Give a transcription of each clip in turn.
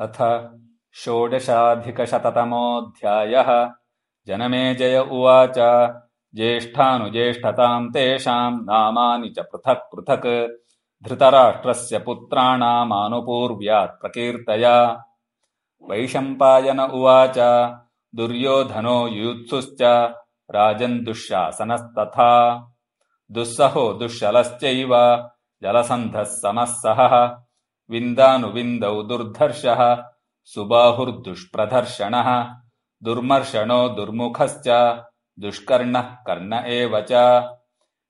अथ षोडशाधिकशततमोऽध्यायः। जनमेजय उवाच। ज्येष्ठानुजेष्ठताम् तेषाम् नामानि च पृथक् पृथक्। धृतराष्ट्रस्य पुत्राणामानुपूर्व्यात् प्रकीर्तया। वैशम्पायन उवाच। दुर्योधनो युयुत्सुश्च। राजन् दुःशासनस्तथा। दुःसहो दुःशलश्चैव। जलसन्धः समः सहः विन्दानुविन्दौ दुर्धर्षः सुबाहुर्दुष्प्रधर्षणः दुर्मर्षणो दुर्मुखश्च दुष्कर्णः कर्ण एव च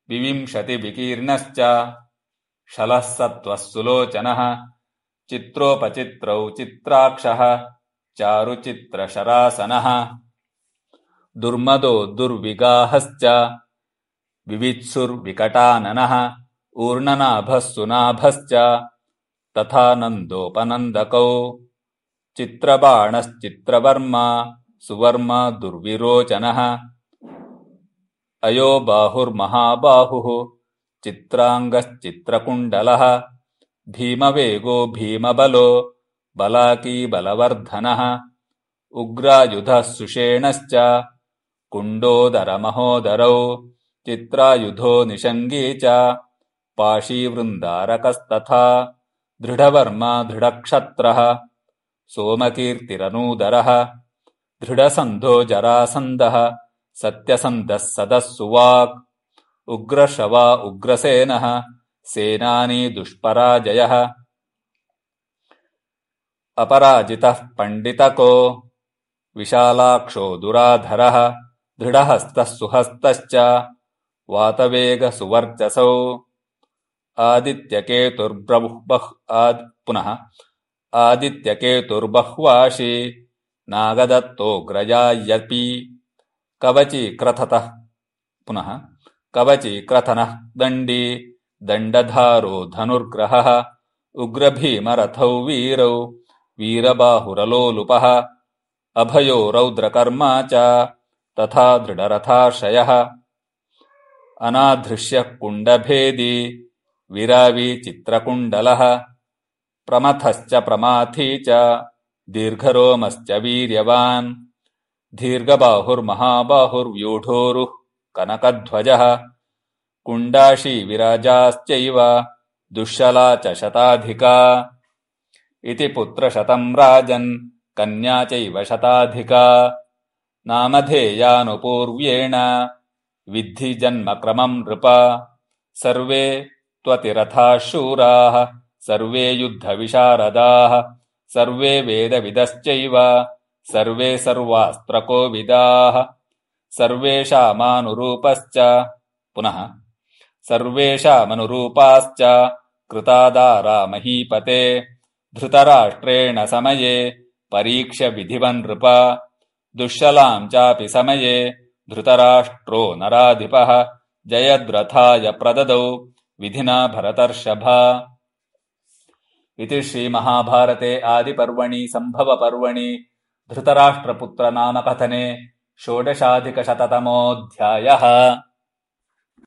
विविंशतिविकीर्णश्च शलः सत्त्वः सुलोचनः चित्रोपचित्रौ चित्राक्षः चारुचित्रशरासनः दुर्मदो दुर्विगाहश्च विवित्सुर्विकटाननः ऊर्णनाभः सुनाभश्च तथा नन्दोपनन्दकौ चित्रबाणश्चित्रवर्मा सुवर्मा दुर्विरोचनः। अयो बाहुर्महाबाहुः चित्राङ्गश्चित्रकुण्डलः। भीमवेगो भीमबलो बलाकीबलवर्धनः उग्रायुधः सुषेणश्च कुण्डोदरमहोदरौ। चित्रायुधो निषङ्गी च पाशीवृन्दारकस्तथा दृढवर्मा दृढक्षत्रः सोमकीर्तिरनूदरः दृढसन्धो जरासन्दः सत्यसन्धः सदः सुवाक् उग्रशवा उग्रसेनः सेनानी दुष्पराजयः। अपराजितः पण्डितको विशालाक्षो दुराधरः दृढहस्तः सुहस्तश्च वातवेगसुवर्चसौ पुनः आदित्यकेतुर्बह्वाशी नागदत्तोऽग्रजायपि कवचीक्रथतः पुनः कवचीक्रथनः दण्डी दण्डधारो धनुर्ग्रहः उग्रभीमरथौ वीरौ वीरबाहुरलोलुपः अभयो रौद्रकर्मा च तथा दृढरथाशयः अनाधृष्यः कुण्डभेदी विरावीचित्रकुण्डलः प्रमथश्च प्रमाथी च दीर्घरोमश्च वीर्यवान् दीर्घबाहुर्महाबाहुर्व्यूढोरुः कनकध्वजः कुण्डाशीविराजाश्चैव दुःशला च शताधिका। इति पुत्रशतम् राजन् कन्या चैव शताधिका। नामधेयानुपूर्व्येण विद्धि जन्मक्रमम् नृप। सर्वे त्वतिरथाः शूराः सर्वे युद्धविशारदाः सर्वे वेदविदश्चैव सर्वे सर्वास्त्रकोविदाः सर्वेषामानुरूपश्च पुनः सर्वेषामनुरूपाश्च कृतादारा महीपते धृतराष्ट्रेण समये परीक्ष्य विधिवन्नृप दुःशलाम् चापि समये धृतराष्ट्रो नराधिपः जयद्रथाय प्रददौ विधिना भरतर्षभा। इति श्रीमहाभारते आदिपर्वणि सम्भवपर्वणि धृतराष्ट्रपुत्रनामकथने षोडशाधिकशततमोऽध्यायः